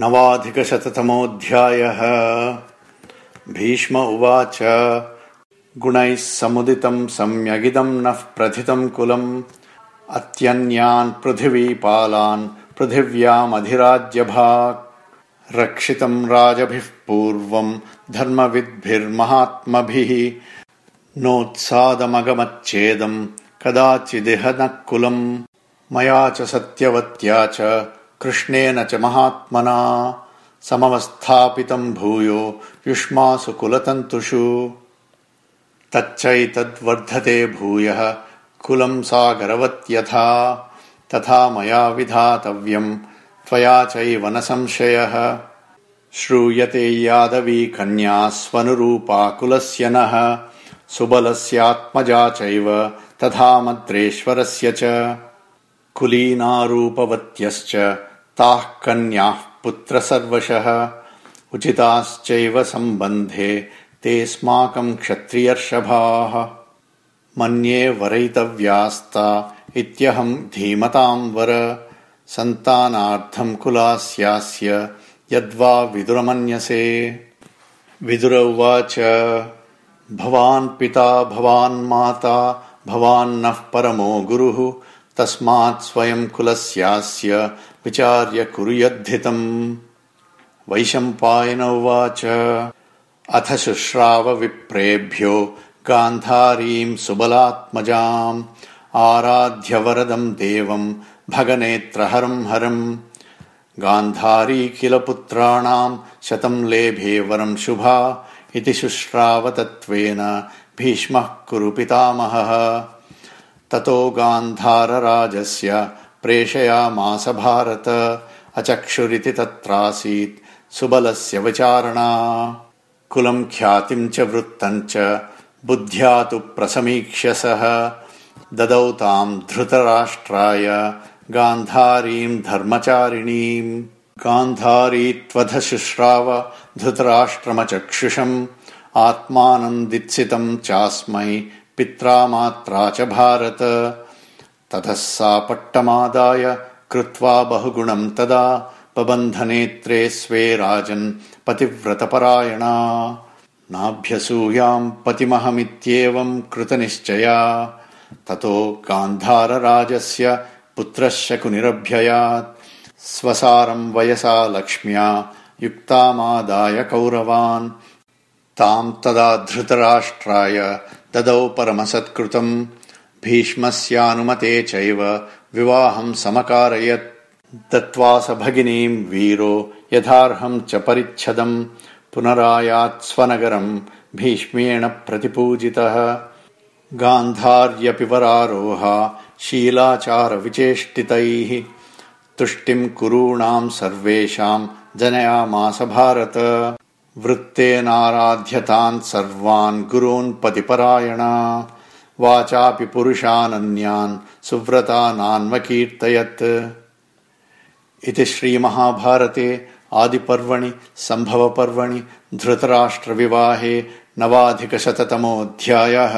नवाधिकशततमोऽध्यायः। भीष्म उवाच गुणैः समुदितम् सम्यगिदम् नः प्रथितम् कुलम्। अत्यन्यान् पृथिवीपालान् पृथिव्यामधिराज्यभाक्। रक्षितम् राजभिः पूर्वम् धर्मविद्भिर्महात्मभिः। नोत्सादमगमच्चेदम् कदाचिदिह नः कुलम्। मया च सत्यवत्या च कृष्णेन च महात्मना समवस्थापितम् भूयो युष्मासु कुलतन्तुषु। तच्चैतद्वर्धते भूयः कुलम् सागरवत्यथा तथा मया विधातव्यम् त्वया चैव न संशयः। श्रूयते यादवी कन्या स्वनुरूपा कुलस्य नः सुबलस्यात्मजा चैव तथा मद्रेश्वरस्य च। कुलीनारूपवत्यश्च ताः कन्याः पुत्रसर्वशः। उचिताश्चैव सम्बन्धे तेऽस्माकम् क्षत्रियर्षभाः। मन्ये वरयितव्यास्ता इत्यहम् धीमताम् वर। सन्तानार्थम् कुलास्यास्य यद्वा विदुरमन्यसे। विदुर उवाच भवान् पिता भवान् माता भवान्नः परमो गुरुः तस्मात् स्वयम् कुलस्यास्य विचार्य कुर्यद्धितम्। वैशम्पायन उवाच। अथ शुश्राव विप्रेभ्यो गान्धारीम् सुबलात्मजाम्। आराध्य वरदम् देवम् भगनेत्रहरम् हरम्। गान्धारी किल पुत्राणाम् शतम् लेभे वरम् शुभा इति शुश्रावतत्त्वेन भीष्मः कुरु पितामहः ततो गान्धारराजस्य प्रेषयामास भारत। अचक्षुरिति तत्रासीत् सुबलस्य विचारणा। कुलम् ख्यातिम् च वृत्तम् च बुद्ध्या तु प्रसमीक्ष्य सः। ददौ ताम् धृतराष्ट्राय गान्धारीम् धर्मचारिणीम् गान्धारी त्वधशुश्राव धृतराष्ट्रमचक्षुषम्। आत्मानम् दित्सितम् चास्मै पित्रा मात्रा च भारत। ततः सा पट्टमादाय कृत्वा बहुगुणम् तदा बबन्धनेत्रे स्वे राजन् पतिव्रतपरायणा। नाभ्यसूयाम् पतिमहमित्येवम् कृतनिश्चया। ततो गान्धारराजस्य पुत्रः शकुनिरभ्ययात् स्वसारम् वयसा लक्ष्म्या युक्तामादाय कौरवान्। ताम् तदा धृतराष्ट्राय ददौ परमसत्कृतम् भीष्मस्यानुमते चैव विवाहम् समकारयत्। दत्त्वा स भगिनीम् वीरो यथार्हम् च परिच्छदम् पुनरायात् स्वनगरम् भीष्मेण प्रतिपूजितः। गान्धार्यपि वरारोहा शीलाचारविचेष्टितैः तुष्टिम् कुरूणाम् सर्वेषाम् जनयामास भारत वृत्तेनाराध्यतान् सर्वान् गुरून् पतिपरायणा। वाचापि पुरुषानन्यान् सुव्रतानान्वकीर्तयत्। इति श्रीमहाभारते आदिपर्वणि सम्भवपर्वणि धृतराष्ट्रविवाहे नवाधिकशततमोऽध्यायः